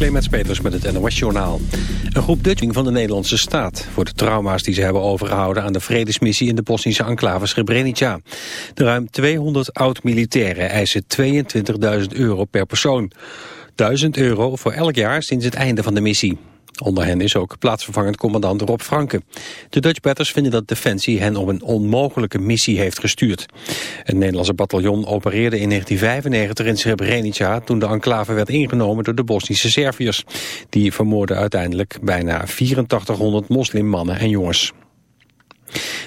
Clemens Peters met het NOS Journaal. Een groep Dutching van de Nederlandse staat... voor de trauma's die ze hebben overgehouden... aan de vredesmissie in de Bosnische enclave Srebrenica. De ruim 200 oud-militairen eisen 22.000 euro per persoon. 1000 euro voor elk jaar sinds het einde van de missie. Onder hen is ook plaatsvervangend commandant Rob Franke. De Dutch Batters vinden dat Defensie hen op een onmogelijke missie heeft gestuurd. Het Nederlandse bataljon opereerde in 1995 in Srebrenica... toen de enclave werd ingenomen door de Bosnische Serviërs. Die vermoorden uiteindelijk bijna 8400 moslimmannen en jongens.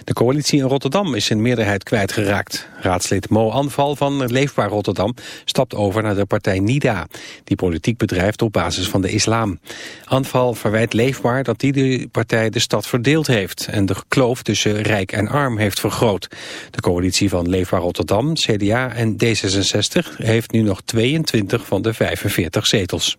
De coalitie in Rotterdam is zijn meerderheid kwijtgeraakt. Raadslid Mo Anval van Leefbaar Rotterdam stapt over naar de partij NIDA... die politiek bedrijft op basis van de islam. Anval verwijt Leefbaar dat die de partij de stad verdeeld heeft... en de kloof tussen rijk en arm heeft vergroot. De coalitie van Leefbaar Rotterdam, CDA en D66 heeft nu nog 22 van de 45 zetels.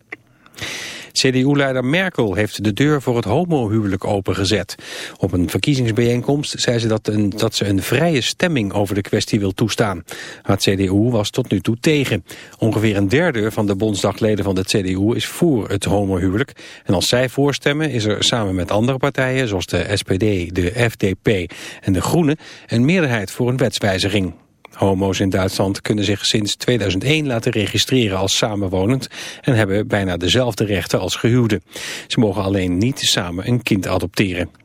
CDU-leider Merkel heeft de deur voor het homohuwelijk opengezet. Op een verkiezingsbijeenkomst zei ze dat, een, dat ze een vrije stemming over de kwestie wil toestaan. Het CDU was tot nu toe tegen. Ongeveer een derde van de bondsdagleden van de CDU is voor het homohuwelijk. En als zij voorstemmen is er samen met andere partijen zoals de SPD, de FDP en de Groenen een meerderheid voor een wetswijziging. Homo's in Duitsland kunnen zich sinds 2001 laten registreren als samenwonend en hebben bijna dezelfde rechten als gehuwden. Ze mogen alleen niet samen een kind adopteren.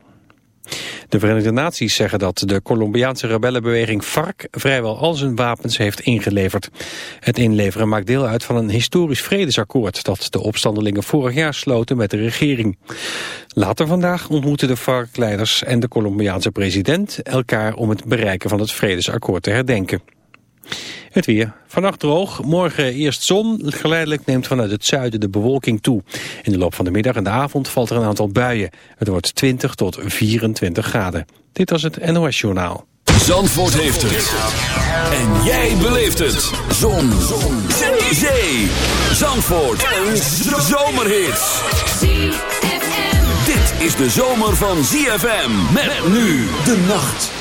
De Verenigde Naties zeggen dat de Colombiaanse rebellenbeweging FARC vrijwel al zijn wapens heeft ingeleverd. Het inleveren maakt deel uit van een historisch vredesakkoord dat de opstandelingen vorig jaar sloten met de regering. Later vandaag ontmoeten de FARC-leiders en de Colombiaanse president elkaar om het bereiken van het vredesakkoord te herdenken. Het weer. Vannacht droog, morgen eerst zon. Geleidelijk neemt vanuit het zuiden de bewolking toe. In de loop van de middag en de avond valt er een aantal buien. Het wordt 20 tot 24 graden. Dit was het NOS Journaal. Zandvoort heeft het. En jij beleeft het. Zon. zon. Zee. Zee. Zandvoort. Een zomerhit. Dit is de zomer van ZFM. Met nu de nacht.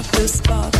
off the spot.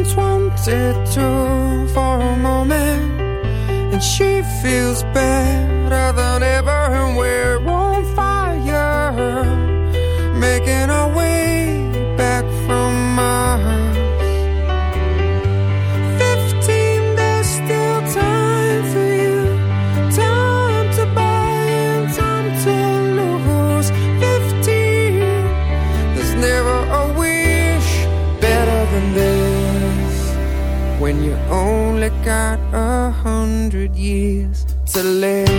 I'm 22 for a moment, and she feels better than ever, years to live.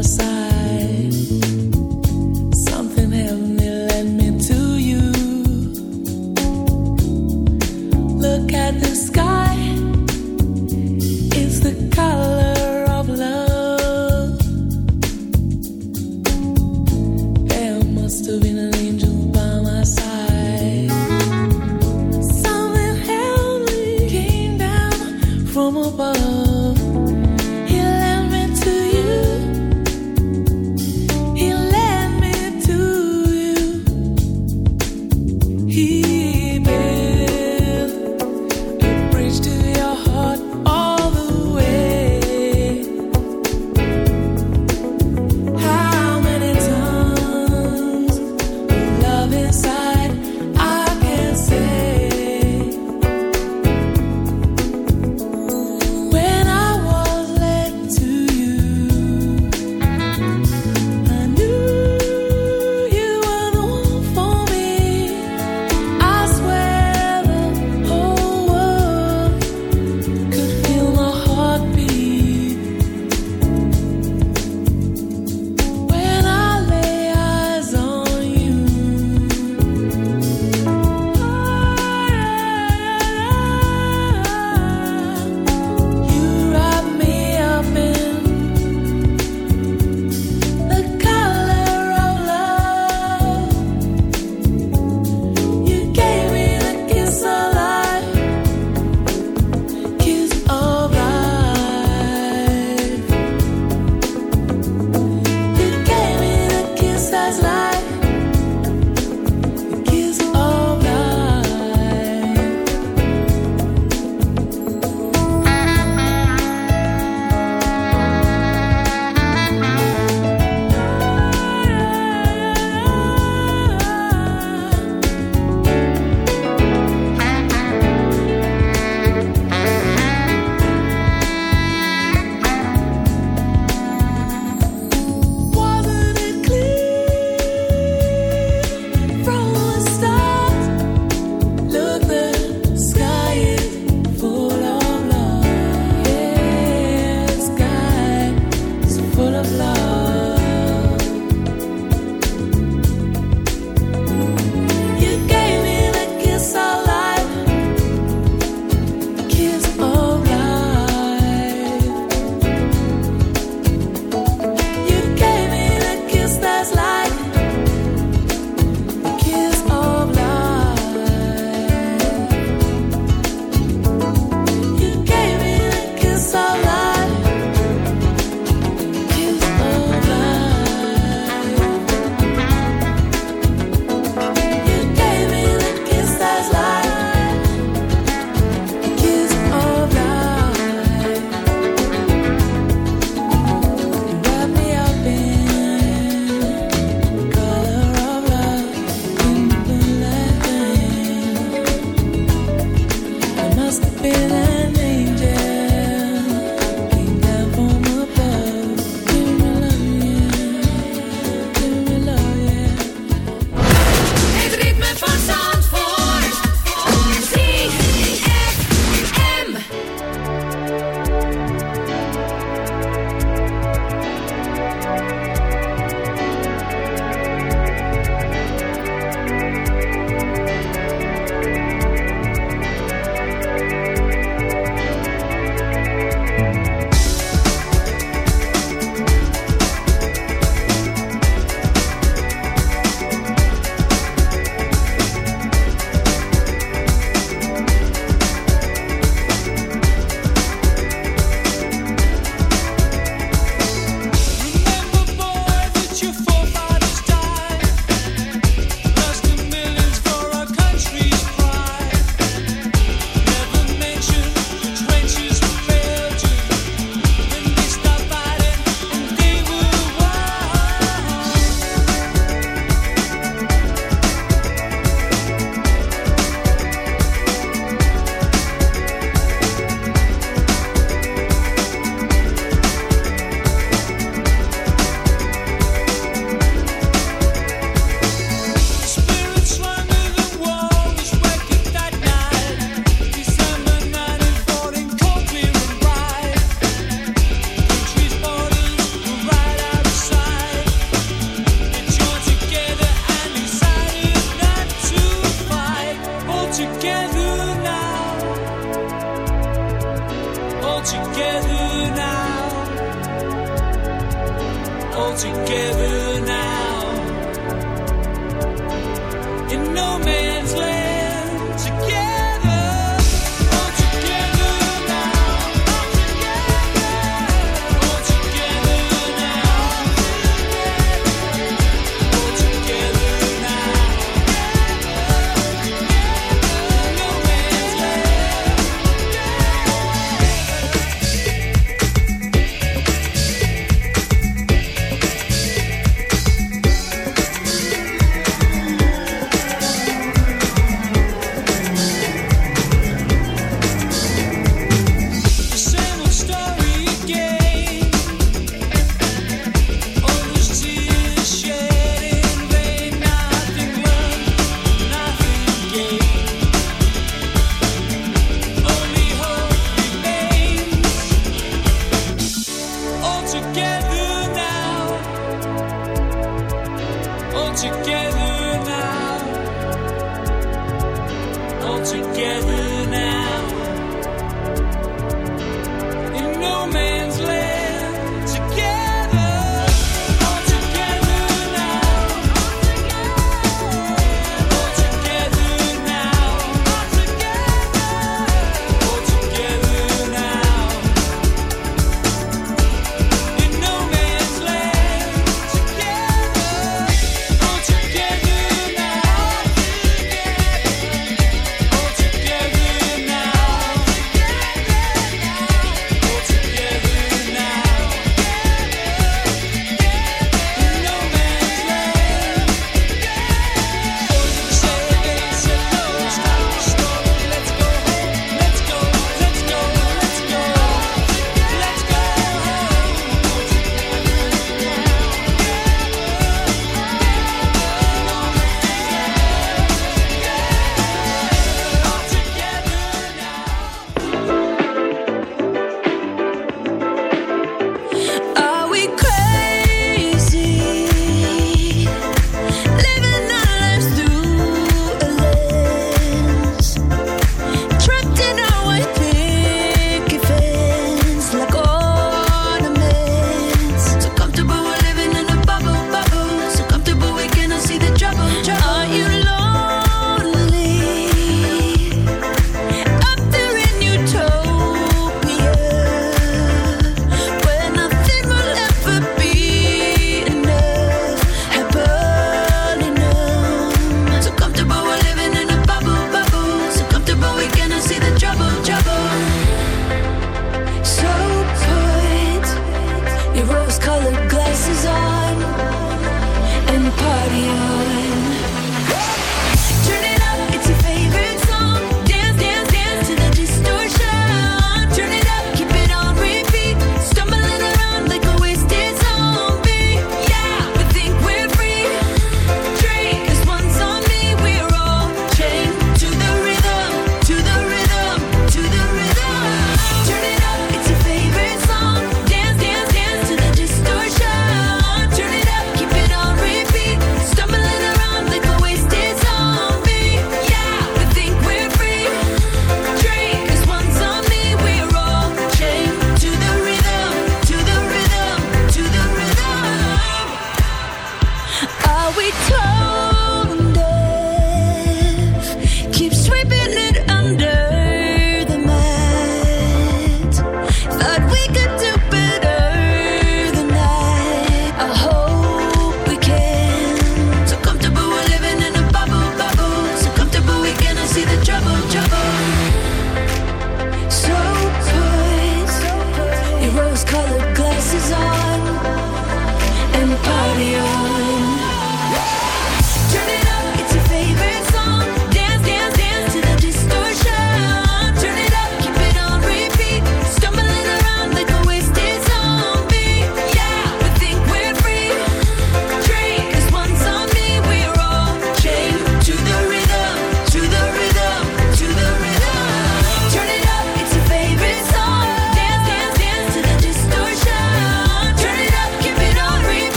passar.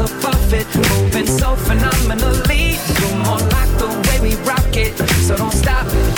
a puppet, moving so phenomenally. Come on, more like the way we rock it, so don't stop it.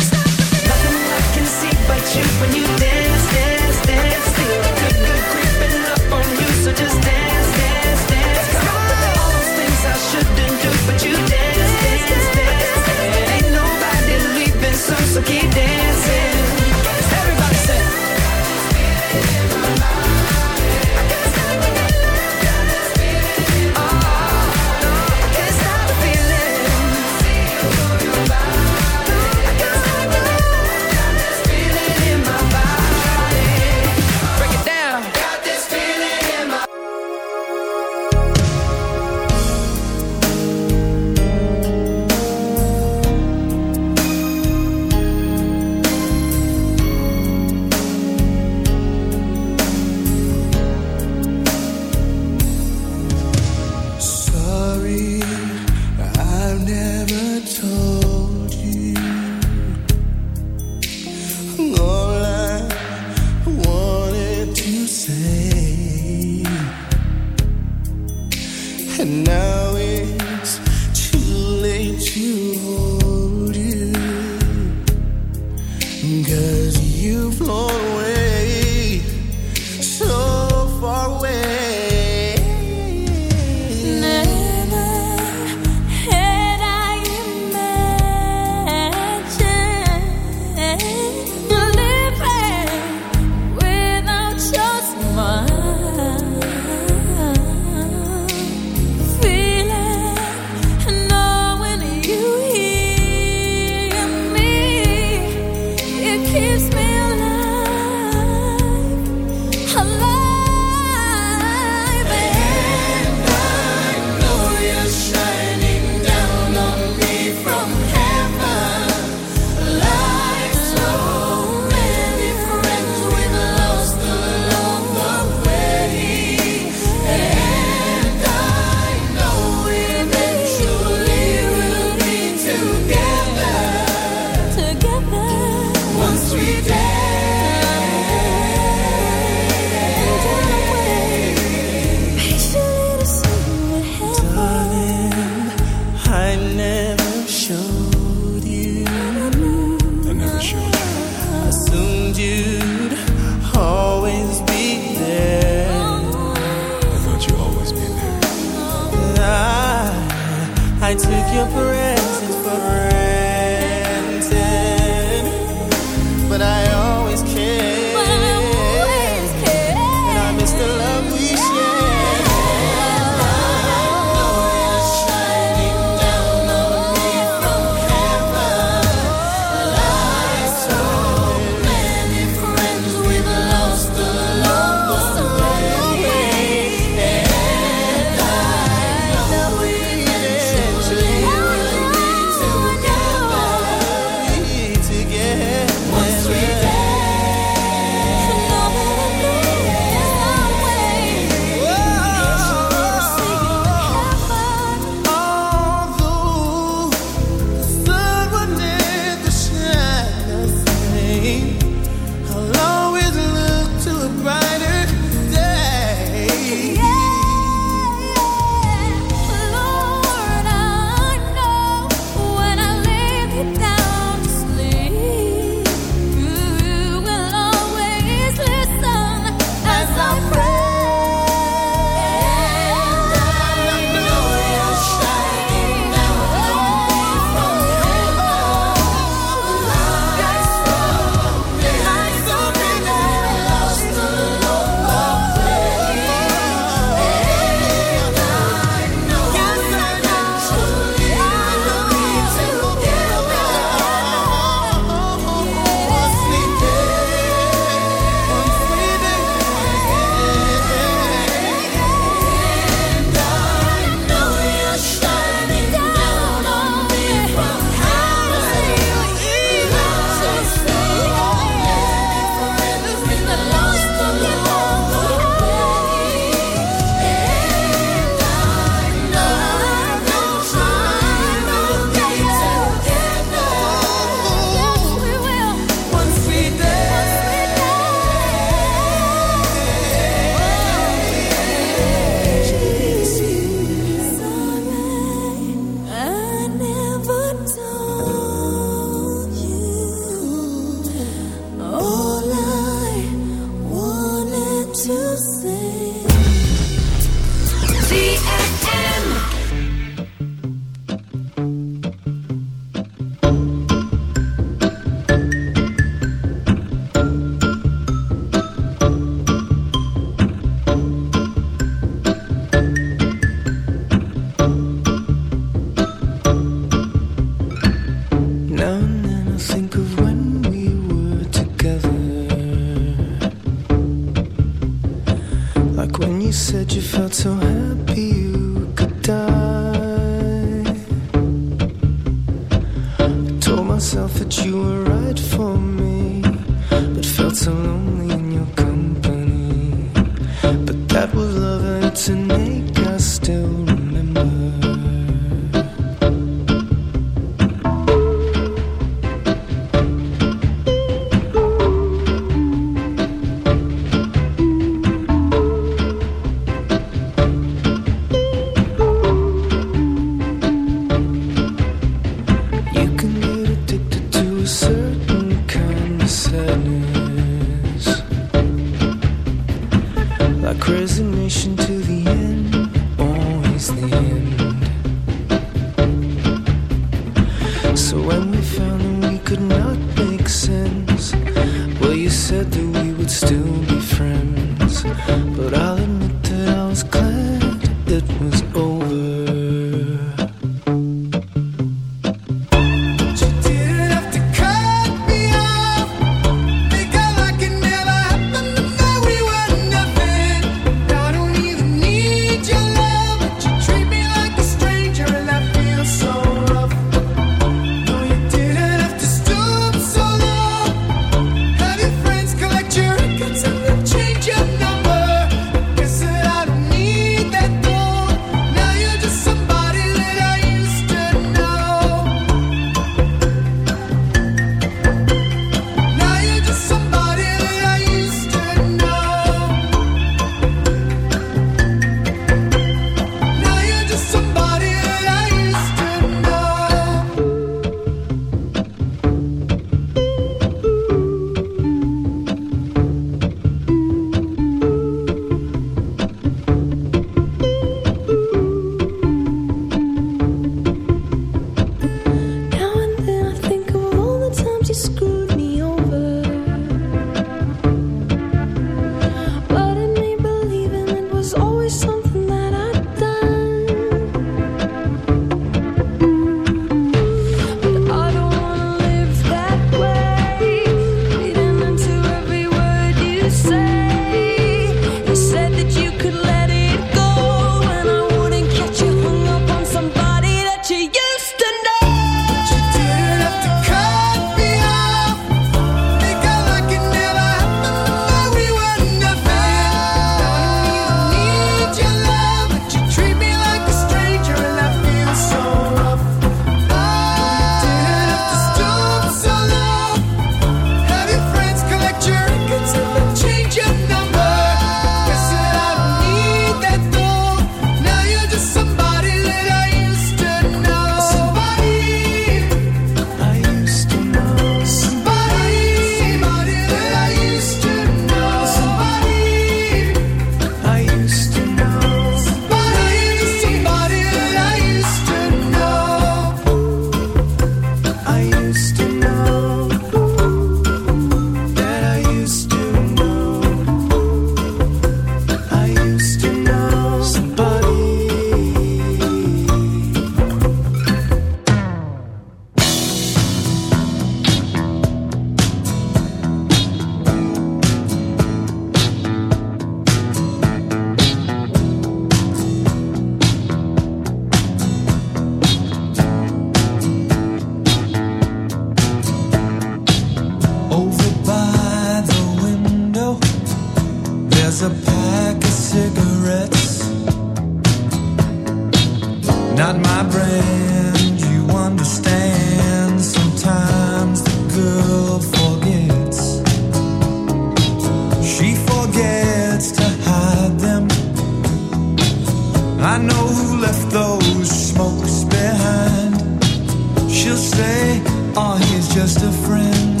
Oh, he's just a friend.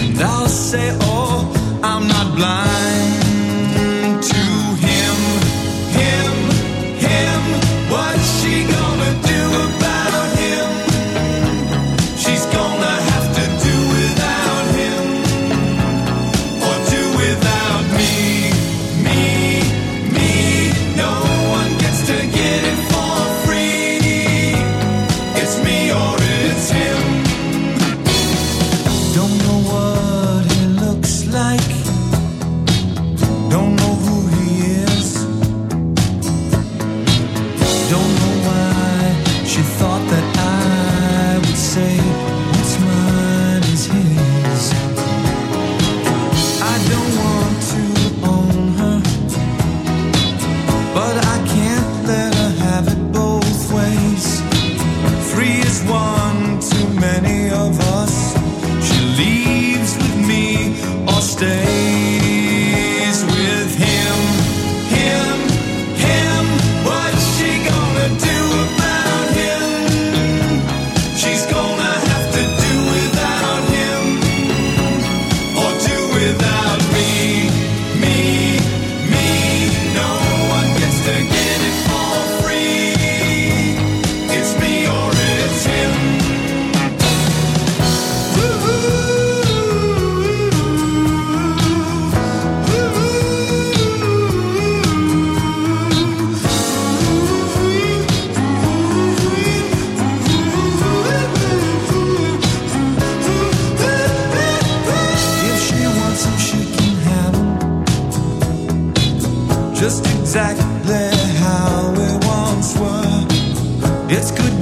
And I'll say, Oh, I'm not blind. just exactly how we once were. It's good.